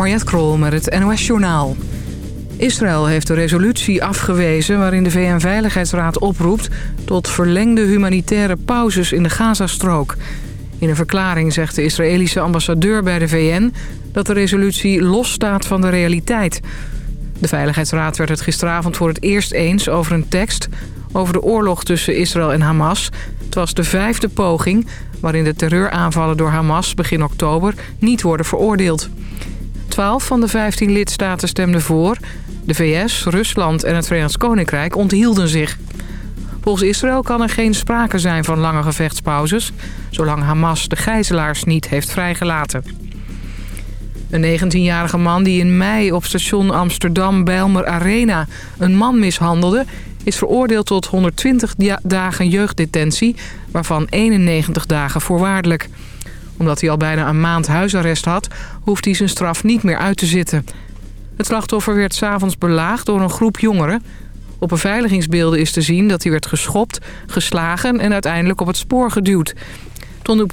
Mariette Krol met het NOS Journaal. Israël heeft de resolutie afgewezen waarin de VN-veiligheidsraad oproept... tot verlengde humanitaire pauzes in de Gazastrook. In een verklaring zegt de Israëlische ambassadeur bij de VN... dat de resolutie losstaat van de realiteit. De Veiligheidsraad werd het gisteravond voor het eerst eens over een tekst... over de oorlog tussen Israël en Hamas. Het was de vijfde poging waarin de terreuraanvallen door Hamas begin oktober niet worden veroordeeld. 12 van de 15 lidstaten stemden voor. De VS, Rusland en het Verenigd Koninkrijk onthielden zich. Volgens Israël kan er geen sprake zijn van lange gevechtspauzes... zolang Hamas de gijzelaars niet heeft vrijgelaten. Een 19-jarige man die in mei op station Amsterdam-Bijlmer Arena... een man mishandelde, is veroordeeld tot 120 dagen jeugddetentie... waarvan 91 dagen voorwaardelijk omdat hij al bijna een maand huisarrest had, hoeft hij zijn straf niet meer uit te zitten. Het slachtoffer werd s'avonds belaagd door een groep jongeren. Op beveiligingsbeelden is te zien dat hij werd geschopt, geslagen en uiteindelijk op het spoor geduwd.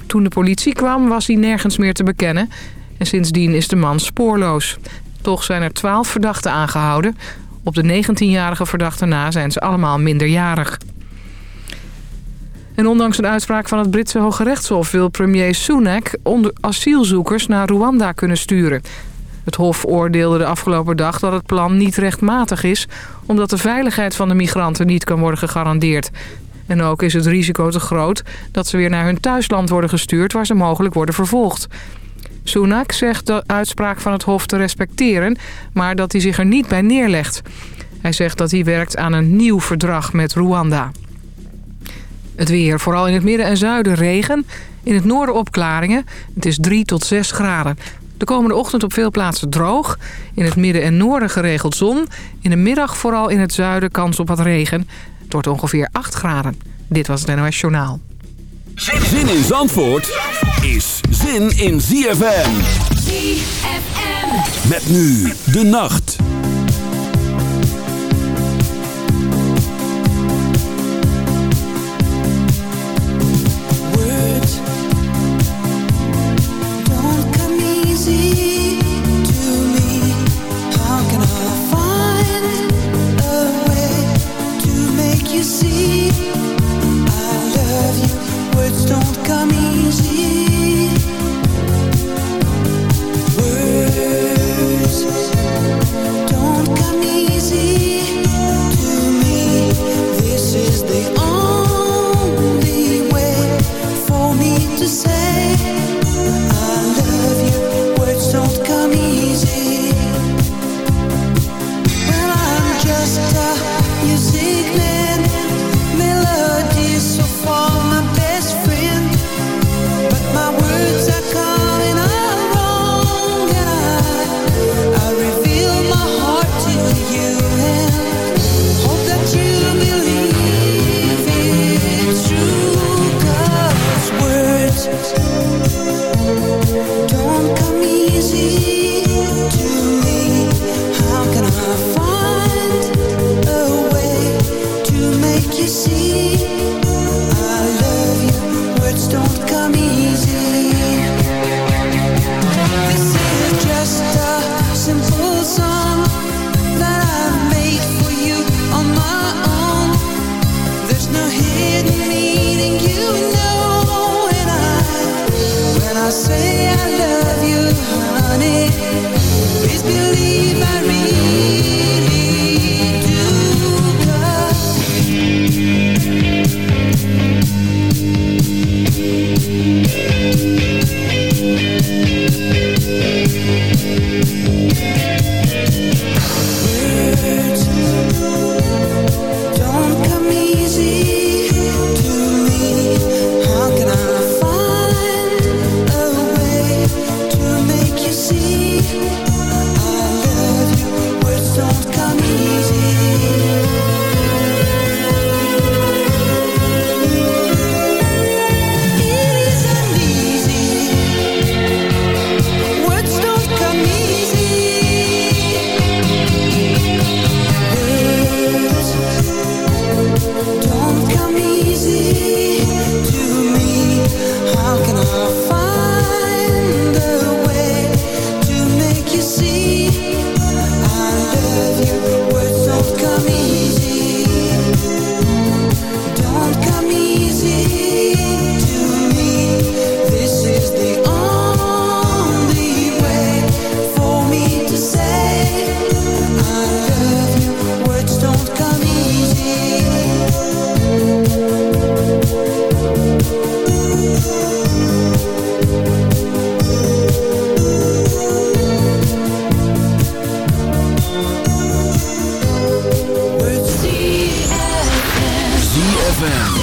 Toen de politie kwam was hij nergens meer te bekennen en sindsdien is de man spoorloos. Toch zijn er twaalf verdachten aangehouden. Op de 19-jarige verdachte na zijn ze allemaal minderjarig. En ondanks een uitspraak van het Britse Hoge Rechtshof... wil premier Sunak asielzoekers naar Rwanda kunnen sturen. Het Hof oordeelde de afgelopen dag dat het plan niet rechtmatig is... omdat de veiligheid van de migranten niet kan worden gegarandeerd. En ook is het risico te groot dat ze weer naar hun thuisland worden gestuurd... waar ze mogelijk worden vervolgd. Sunak zegt de uitspraak van het Hof te respecteren... maar dat hij zich er niet bij neerlegt. Hij zegt dat hij werkt aan een nieuw verdrag met Rwanda. Het weer, vooral in het midden en zuiden regen. In het noorden opklaringen. Het is 3 tot 6 graden. De komende ochtend op veel plaatsen droog. In het midden en noorden geregeld zon. In de middag vooral in het zuiden kans op wat regen. Het wordt ongeveer 8 graden. Dit was het NOS Journaal. Zin in Zandvoort is zin in ZFM. ZFM. Met nu de nacht. ZFM.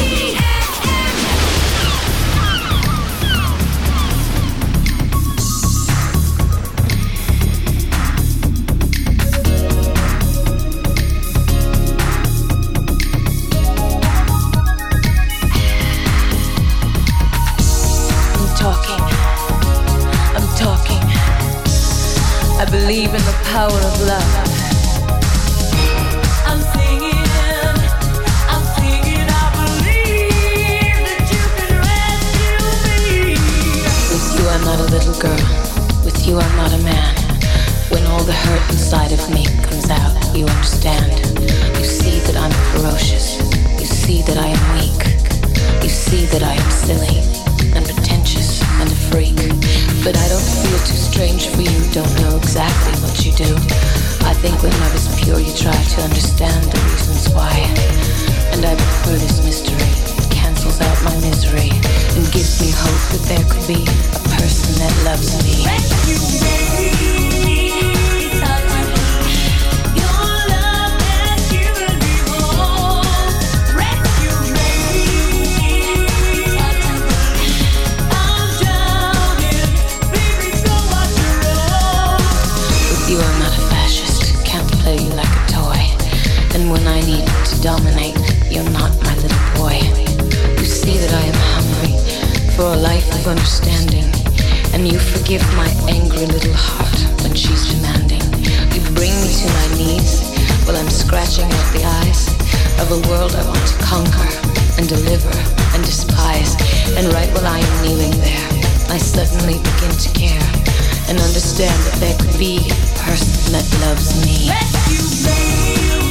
and understand that there could be a person that loves me. Rescue me.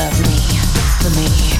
love me for me.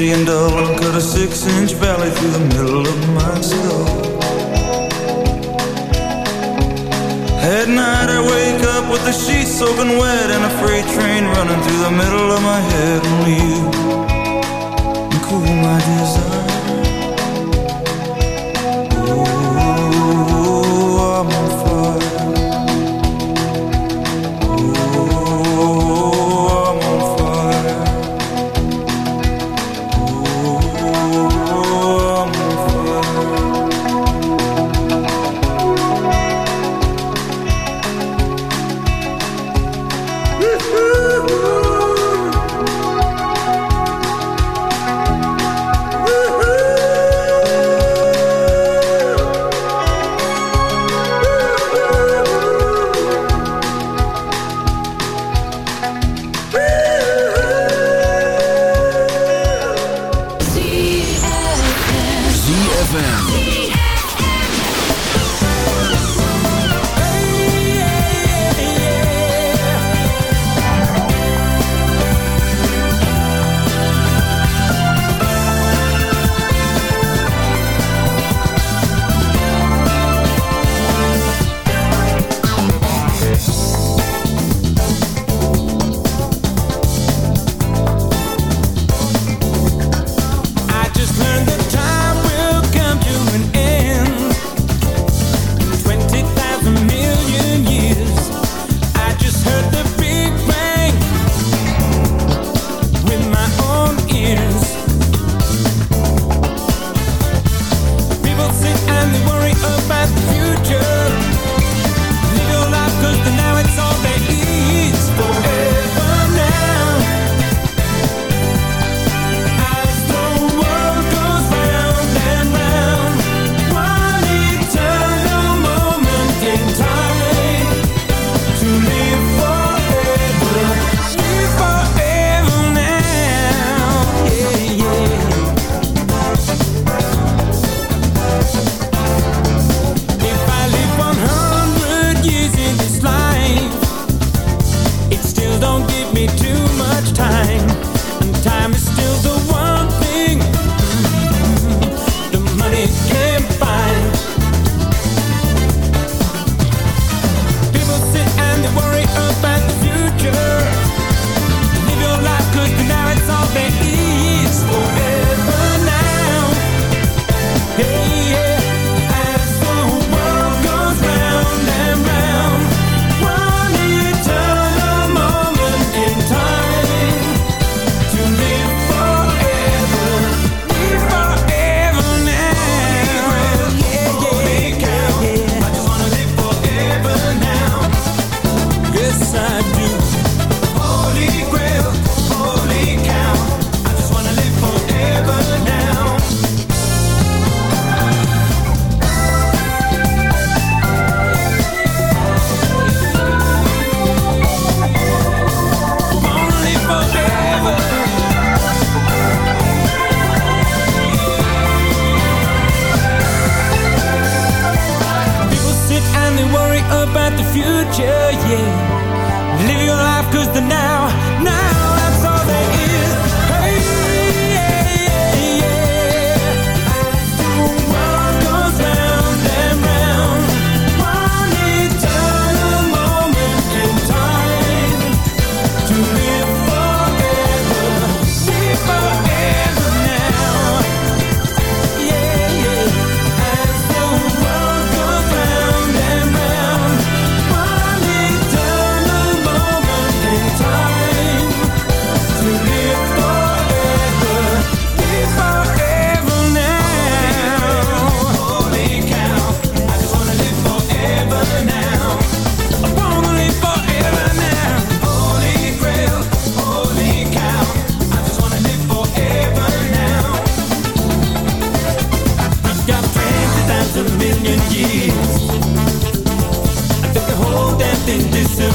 and And cut a six-inch valley through the middle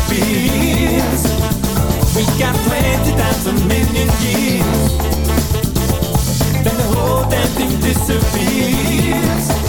beats. We got plenty times a million years. Then the whole damn thing disappears.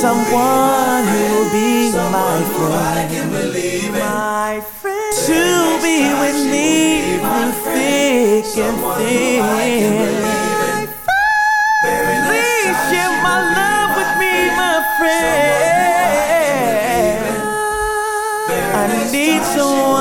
Someone who'll be my friend. My friend. To be with me through thick and thin. Please share my love with me, my friend. I need someone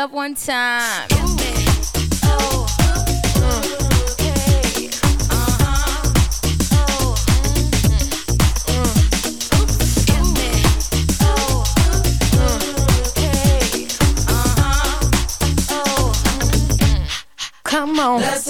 up one time. Come on.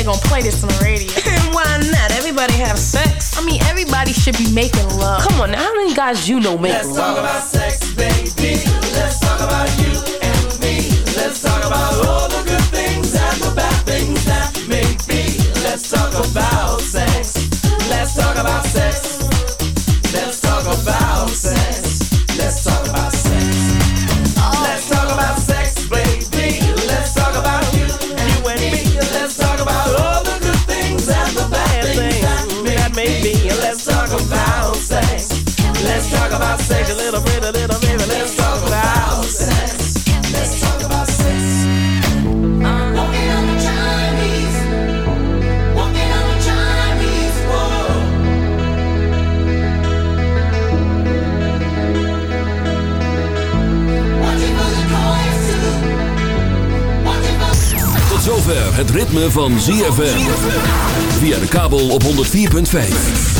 I don't think they're gonna play this on the radio. And why not? Everybody have sex. I mean, everybody should be making love. Come on, now, how many guys you know make love? Let's talk about sex, baby. Let's talk about you and me. Let's talk about all the sex a little bit, a little bit. Let's talk about sex. Let's talk about sex. Walking on the Chinese, walking on the Chinese wall. Watching for the coins too. Watching for Tot zover het ritme van ZFM. Via de kabel op 104.5.